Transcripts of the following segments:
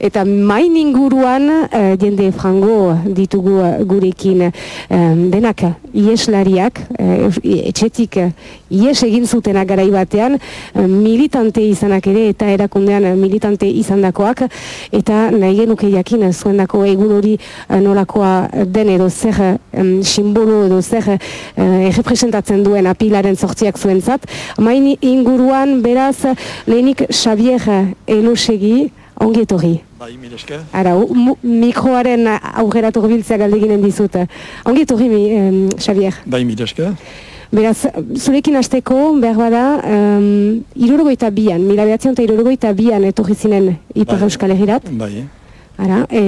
eta main inguruan uh, jende frango ditugu gurekin denak ieslariak uh, etxetik ies egin zutenak garai batean militante izanak ere eta erakundean militante izandakoak. Eta nahi genuke jakin zuendako egun hori nolakoa den edo zer um, simbolo edo zer uh, duen apilaren sortziak zuentzat. Main inguruan beraz lehenik Xavier Elosegi ongi etorri. Bai, mileske. Ara, mikroaren aurreratu biltzea galdeginen dizut. Ongi etorri, mi, Xavier. Bai, mileske. Beraz, zurekin hasteko behar bada, um, irurogoita bian, mila behatzion eta irurogoita bian etorri zinen Ipar bai. Euskal Herrirat. Bai. Ara, e,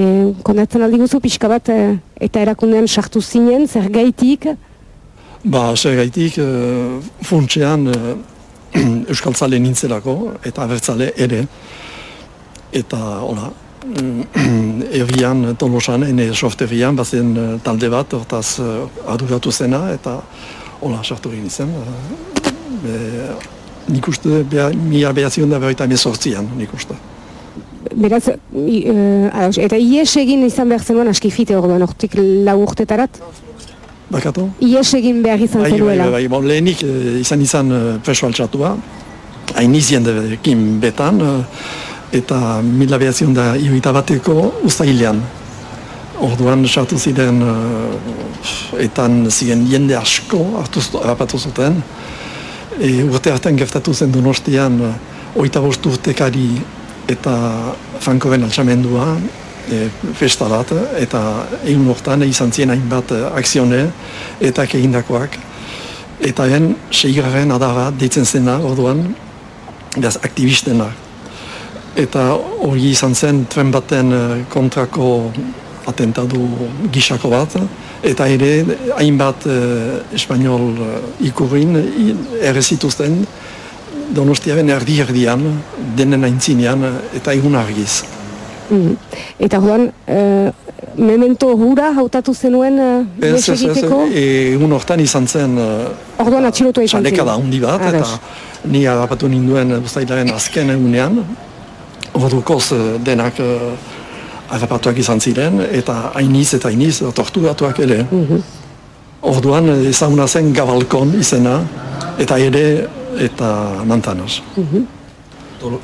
kondatzen aldi guzu, pixka bat, e, eta erakundean sartu zinen, zer gaitik? Ba, zer gaitik, e, funtsean, e, Euskaltzale nintzelako, eta abertzale ere eta hola egian tolosan ene softerian bazen eh, talde bat hortaz uh, aduratu zena eta hola sartu egin izan uh, nik uste mila behazion da berreita emezortzian nik uste Beraz, uh, eta ies egin izan behar zenuen aski fite hor duan, ortik lau urtetarat? Bakatu? Ies egin behar izan bai, zenuela? Bai, bai, bai, lehenik izan izan preso altxatua, hain izien betan, eta mila behazion da iruita bateko ustailean. Orduan sartu ziren uh, etan ziren jende asko hartu zuten. E, urte hartan gertatu zen donostian uh, oita bost urtekari eta frankoren altsamendua e, festa bat eta egun hortan izan ziren hainbat akzione eta kegindakoak. Eta hen, seigaren adara ditzen zena orduan, beraz aktivistenak eta hori izan zen tren baten eh, kontrako atentatu gisako bat, eta ere hainbat eh, espanol eh, ikurrin errezituzten donostiaren erdi erdian, denen aintzinean eta egun argiz. Mm. Eta joan, eh, memento hura hautatu zenuen uh, ez, ez, ez, egun hortan izan zen Orduan atxilotua izan zen. da hundi bat, eta ni agapatu ninduen ustailaren azken egunean, ordukoz eh, denak uh, izan ziren, eta hainiz eta hainiz torturatuak ere. Mm Orduan ezaguna zen gabalkon izena, eta ere eta mantanos. Mm -hmm.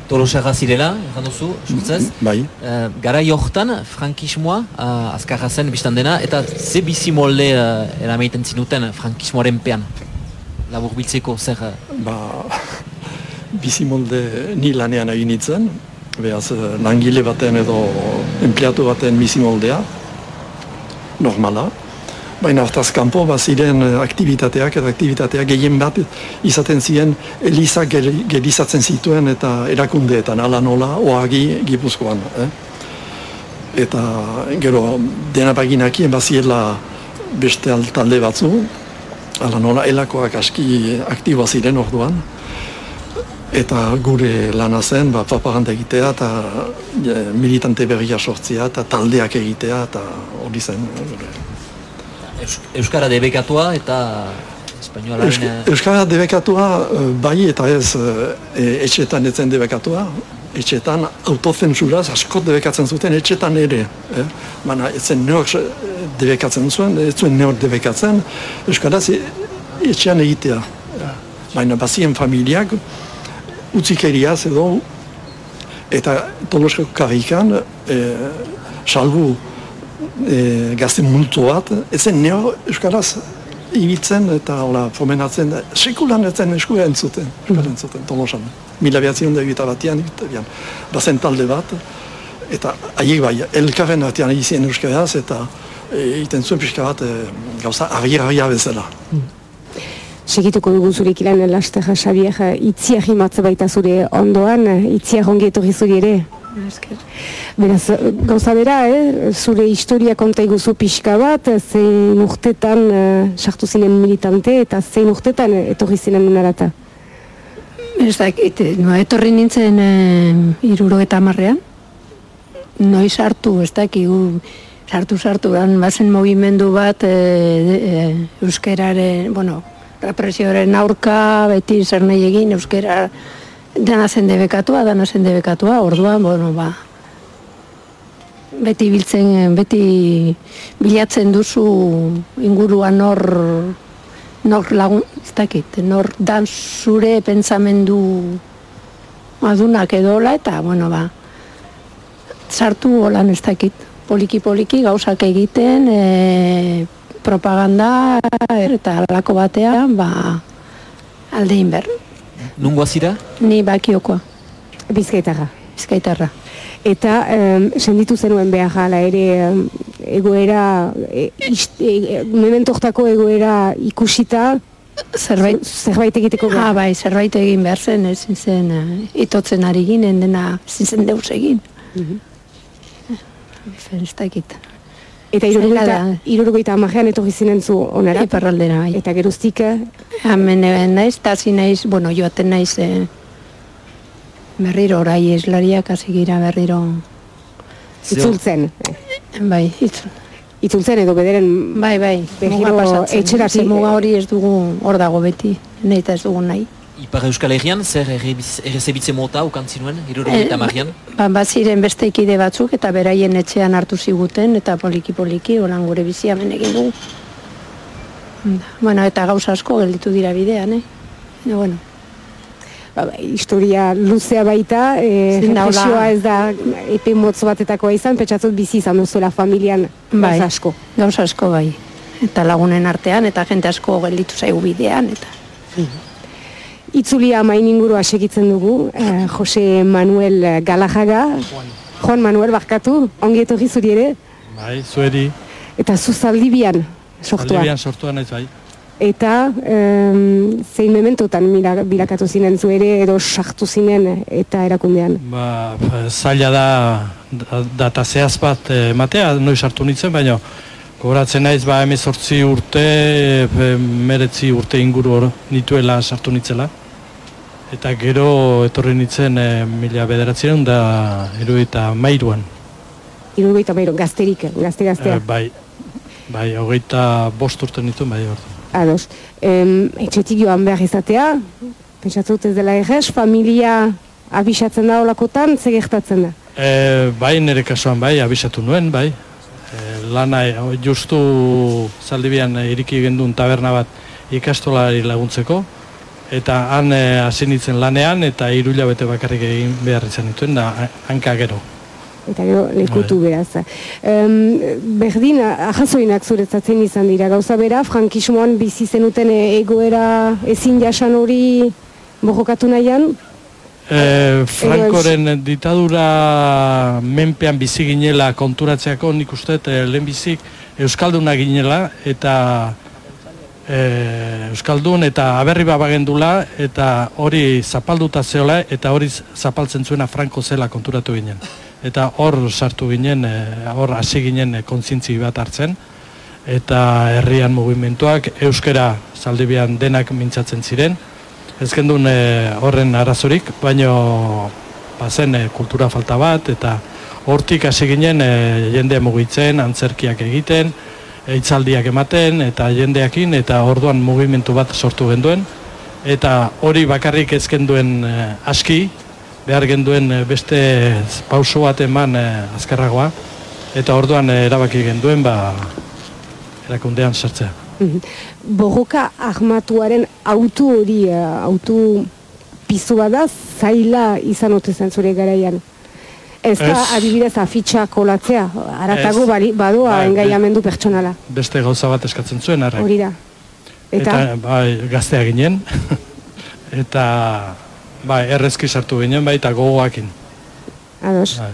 Tolosarra zirela, erran duzu, surtzez? Bai. Uh, gara johtan, frankismoa, uh, azkarra zen biztan dena, eta ze bizi molde uh, erameiten zinuten frankismoaren pean? Labur biltzeko, zer? Ba, bizi molde ni lanean egin nintzen, behaz, eh, langile baten edo empleatu baten bizimoldea, normala. Baina hartaz kanpo, ziren eh, aktivitateak eta aktivitateak gehien bat izaten ziren Elisa gelizatzen zituen eta erakundeetan, ala nola, oagi gipuzkoan. Eh? Eta gero, dena paginakien baziela beste talde batzu, ala nola, elakoak aski aktiboa ziren orduan eta gure lana zen, ba, propaganda egitea eta militante berria sortzea eta taldeak egitea eta hori zen. Euskara debekatua eta espainola... Euskara debekatua eh, bai eta ez e, etxetan etzen debekatua. Etxetan autozensuraz askot debekatzen zuten etxetan ere. Eh? Baina etzen neok debekatzen zuen, ez zuen neok debekatzen. Euskaraz etxean egitea. Baina bazien familiak, utzikeriaz edo eta tolosko karrikan e, salgu e, gazte multu bat ezen neo euskaraz ibitzen eta hola fomenatzen sekulan etzen eskua entzuten eskua entzuten tolosan. Mila behatzen da egita batian bazen talde bat eta haiek bai elkarren artean egizien euskaraz eta egiten zuen pixka bat e, gauza argi bezala. Mm segituko dugu zure ilan laster Xabier itziar imatze baita zure ondoan itziar ongi etorri zuri ere Beraz, gauza bera, eh? zure historia konta iguzu pixka bat, zein urtetan uh, sartu zinen militante eta zein urtetan etorri zinen unarata? Ez da, no, etorri nintzen uh, iruro eta marrean. Noi sartu, ez da, sartu sartu, bazen movimendu bat e, e, euskeraren, bueno, represioaren aurka, beti zer nahi egin, euskera dena zen debekatua, dena zen debekatua, orduan, bueno, ba, beti biltzen, beti bilatzen duzu inguruan nor, nor lagun, ez dakit, nor dan zure pentsamendu adunak edola, eta, bueno, ba, sartu holan ez dakit, poliki-poliki gauzak egiten, e, propaganda, eta alako batean, ba, aldein ber. Nungo azira? Ni bakiokoa, Bizkaitarra. bizkaitarra. Eta um, senditu zenuen behar hala ere egoera, e, ist, e, mementortako egoera ikusita Zerbait, zerbait egiteko Ah, behar. bai, zerbait egin behar zen, ezin zen, eh, itotzen ari ginen, dena, ezin zen deus egin. Fen, ez dakit. Eta irurogeita amajean etorri zinen zu onara. Iparraldera, bai. Eta geruztik, eh, Hemen eben naiz, eta naiz, bueno, joaten naiz, eh, berriro orai eslariak hasi gira berriro, itzultzen. bai, itzul. Itzultzen edo bederen Bai, bai, Berriro muga pasatzen. etxerati- Ze muga hori ez dugu hor dago beti, nahi eta ez dugu nahi. Ipar Euskal Herrian, zer errezebitze mota ukantzi nuen, irurogeita Eh, marrian? Ba, baziren beste ikide batzuk eta beraien etxean hartu ziguten eta poliki-poliki holan gure bizia hemen egin dugu. Bueno, eta gauza asko gelditu dira bidean, eh? Ja, bueno, ba, ba, historia luzea baita, e, hola. represioa ez da epe motz batetakoa izan, petxatzot bizi izan duzuela familian Bai. gauza asko. gauza asko bai. Eta lagunen artean eta jente asko gelditu zaigu bidean eta Itzulia main ingurua segitzen dugu, eh, Jose Manuel Galajaga, Juan Manuel barkatu, ongi etorri zuri ere, Bai, zueri, eta zu zaldibian sortua. aldibian sortua naiz bai. Eta em, zein mementotan mira- bilakatu zinen zu ere edo sartu zinen eta erakundean. Ba, ba, zaila da, da data zehaz bat eh, ematea, noiz hartu nintzen, baina gogoratzen naiz ba emezortzi urte, e, meretzi urte inguru hor nituela sartu nitzela. Eta gero etorri nintzen e, mila bederatzen da eruita mairuan. Irurogeita mairu, gazterik, gazte-gaztea. E, bai, bai, hogeita bost urte nituen bai ordu. Ados. Em, etxetik joan behar izatea, pentsatzut ez dela errez, familia abisatzen da olakotan, ze gertatzen da. E, bai, nire kasuan bai, abisatu nuen, bai. E, lana, justu zaldibian iriki gendun taberna bat ikastolari laguntzeko, eta han e, hasi nintzen lanean, eta hiru hilabete bakarrik egin behar izan dituen, da ha- hanka gero. Eta gero lekutu beraz. Um, berdin, ahazoinak zuretzatzen izan dira. Gauza bera, frankismoan bizi zenuten e- egoera ezin jasan hori bojokatu nahian, E, Frankoren ditadura menpean bizi ginela konturatzeako nik uste e, lehenbizik Euskalduna ginela eta e, Euskaldun eta aberri babagendula eta hori zapalduta zeola eta hori zapaltzen zuena Franco zela konturatu ginen. Eta hor sartu ginen, e, hor hasi ginen e, kontzientzi bat hartzen eta herrian mugimenduak euskera zaldibian denak mintzatzen ziren. Ez gendun e, horren arazorik, baino bazen e, kultura falta bat eta hortik hasi ginen e, jendea mugitzen, antzerkiak egiten, hitzaldiak ematen eta jendeakin eta orduan mugimendu bat sortu genduen eta hori bakarrik ez genduen e, aski, behar genduen e, beste pauso bat eman e, azkarragoa eta orduan erabaki genduen ba erakundean sartzea. borroka armatuaren autu hori, eh, autu pizu bada, zaila izan ote zen zure garaian. Ez da, Ez. adibidez, afitxa kolatzea, aratago bali, badoa Bai, engaiamendu pertsonala, Beste gauza bat eskatzen zuen arrek. hori da. Eta, bai, gaztea ginen eta bai, errezki sartu ginen bai eta gogoakin. ados. Bai.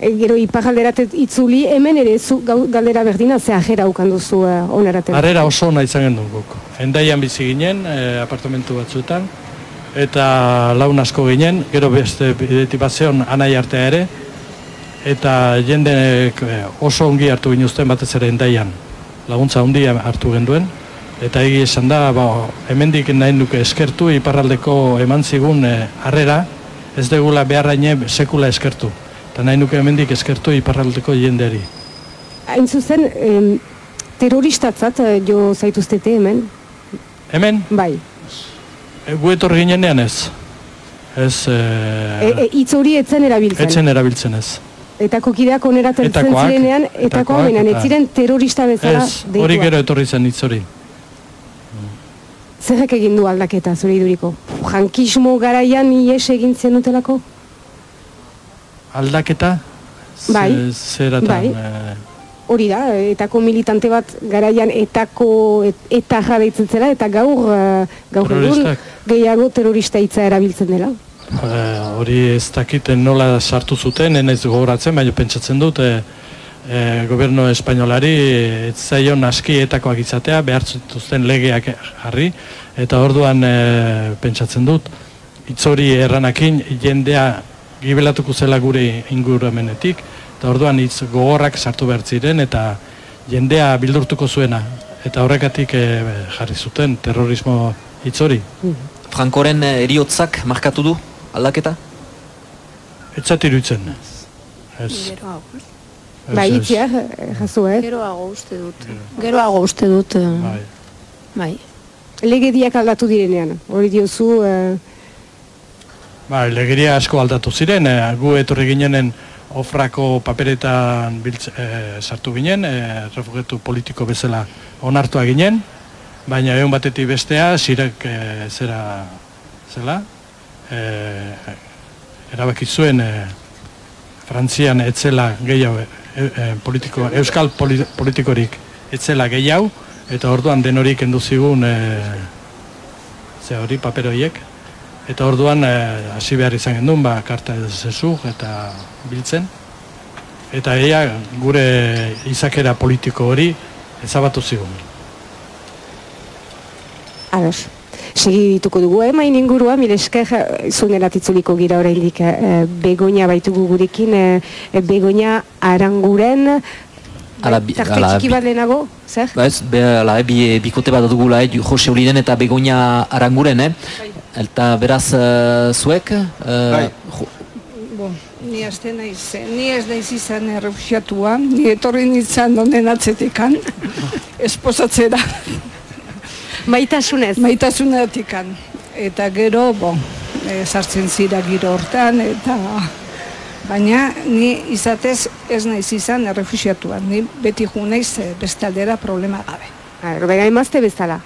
E, gero ipagalderat itzuli, hemen ere zu gau- galdera berdina ze ajera ukan duzu uh, onaraten. Harrera oso ona izan gendun guk. Endaian bizi ginen, e, apartamentu batzuetan, eta laun asko ginen, gero beste bidetik bat zeon anai artea ere, eta jende oso ongi hartu ginuzten batez ere endaian. Laguntza handia hartu genduen, eta egi esan da, ba, hemendik nahi nuke eskertu, iparraldeko eman zigun e, harrera, ez degula beharraine sekula eskertu. Eta nahi nuke hemendik eskertu iparraldeko jendeari. Hain zuzen, em, terroristatzat eh, jo zaituztete hemen, Hemen, bai. E, gu etorri ginenean ez. Ez, E, e, e, hitz hori etzen erabiltzen. etzen erabiltzen ez. Etako kideak onera tertzen zirenean, etako etakoak, amenan, ez ziren terrorista bezala Ez, hori gero etorri zen hitz hori. Zerrek egin du aldaketa, zure iduriko? Jankismo garaian ies egin zenutelako? Aldaketa? Bai. Ze- Zeratan, Bai. eh, Hori da, etako militante bat garaian etako et, eta jarraitzen zela, eta gaur, eh, gaur egun gehiago terrorista hitza erabiltzen dela. Eh, hori ez dakiten nola sartu zuten, enaiz gogoratzen, baina pentsatzen dut, e, e, goberno espainolari ez zaion aski etakoak izatea, behar zituzten legeak jarri, eta orduan e, pentsatzen dut, hitz hori erranakin jendea gibelatuko zela gure inguramenetik, eta orduan hitz gogorrak sartu behar ziren, eta jendea bildurtuko zuena, eta horrekatik e, jarri zuten terrorismo hitz hori. Frankoren eh, eriotzak markatu du aldaketa? Etzat iruditzen. Ez. Geroago, ez? ez, Bai, ez. itzia, eh, jazu, eh? Geroago uste dut. Geroago uste dut. eh, Bai. Bai. Legediak aldatu direnean, hori diozu, eh, Ba, legeria asko aldatu ziren, e, gu etorri ginenen ofrako paperetan biltz, e, sartu ginen, e, refugetu politiko bezala onartua ginen, baina egun batetik bestea, zirek e, zera zela, e, erabaki zuen e, Frantzian etzela gehiago, e, e, politiko, euskal poli, politikorik etzela gehiago, eta orduan denorik kendu zigun e, ze hori paper horiek, Eta orduan eh, hasi behar izan gendun, ba, karta zezu eta biltzen. Eta ea gure izakera politiko hori ezabatu zigun. ados. Segi dituko dugu, eh, main ingurua, mire esker, eh, zuen eratitzuliko gira oraindik eh, begonia baitugu gurekin, eh, begonia aranguren, Ala bai, bi- ala txiki bi- bat lehenago, zer? Ba ez, be, ala, eh, bi, bikote bat dugula, eh, Jose Oliden eta Begoña Aranguren, eh? Eta beraz, eh, zuek, eh, Bai. jo- Bo, ni azte naiz, eh, ni ez naiz izan errefusiatua, ni etorri nintzen donen atzetikan, esposatzera, Maitasunez. maitasunatikan. Eta gero, bo, e, sartzen zira giro hortan, eta baina ni izatez ez naiz izan errefusiatua. Ni beti ju naiz eh, beste aldera problema gabe. Baina emazte bezala.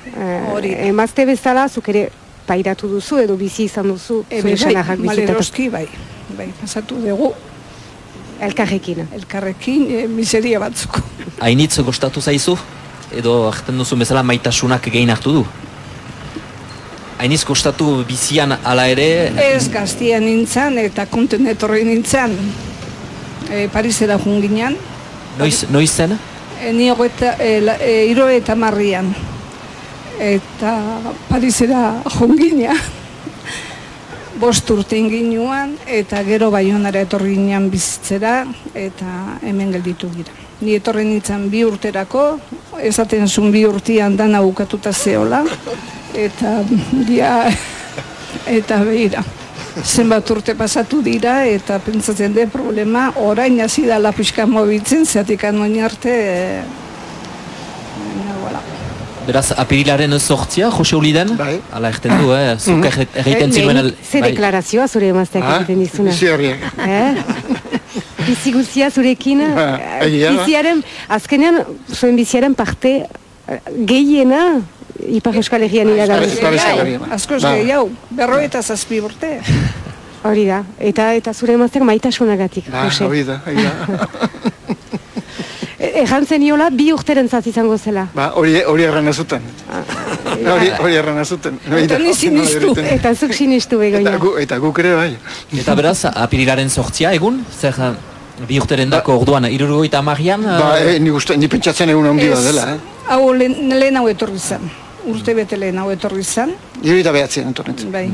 Hori da. emazte bezala, zuk ere pairatu duzu edo bizi izan duzu Ebe, zure bai, senarrak bizitatu maleroski, bai, bai, pasatu dugu elkarrekin. elkarrekin e, miseria batzuk. hainitz gostatu zaizu? Edo arten duzu bezala maitasunak gehin hartu du? Hainitz gostatu bizian ala ere, Ez gaztia nintzen eta konten etorri nintzen e, Parisera junginan. noiz, noiz zen? E, ni hogeita, e, la- e, iro eta marrian. Eta Parisera jungina. Bost urte inginuan eta gero baionara etorri ginen bizitzera eta hemen gelditu gira. Ni etorri nintzen bi urterako, esaten zuen bi urtean dana bukatuta zeola, eta ja, eta behira. Zenbat urte pasatu dira eta pentsatzen de problema orain hasi da pixka mobitzen, zeatik anoin arte, e, baina, voilà. Beraz, apirilaren sortzia, Jose Oliden? Bai. Ala erten du, eh? Zuk erre- erreiten zinuen... Lehenik, Ze bai. deklarazioa zure emazteak Ah, egiten dizuna. bizi horiek. Eh? Bizi guztia zurekin, Ba, eh, biziaren, azkenean, zuen biziaren parte eh, gehiena Ipar Euskal Herrian iragarri. Ipar Euskal Herrian. Askoz Ba. gehiago, berroi eta zazpi urte. Hori da, eta eta zure emazteak maitasunagatik, Ba, Jose. hori da, hori da. E- Erran zeniola bi urteren zaz izango zela. Ba, hori, hori erran azuten. Hori, hori erran azuten. Eta ni sinistu. Eta zuk sinistu Eta, begoina. gu, eta guk ere bai. Eta beraz, apirilaren sortzia egun? Zer, eh, bi urteren dako orduan, irurogeita amarian? Ba, e, ni, gusta, ni pentsatzen egun handi bat dela, eh? Hau lehen, lehen hau etorri zen. Urte bete lehen hau etorri zen. Hiru eta behatzen etorritzen. Bai.